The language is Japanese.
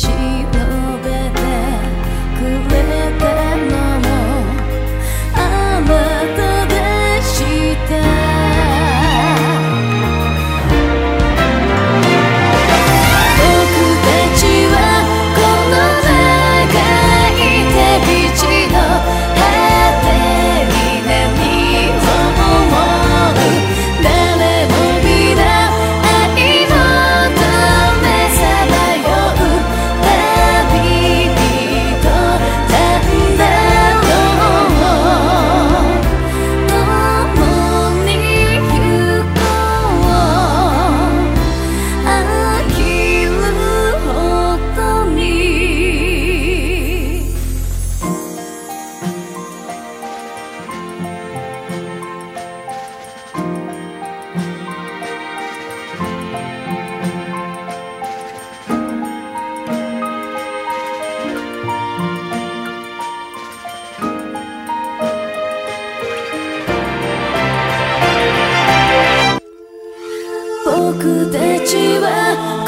记得。僕たちは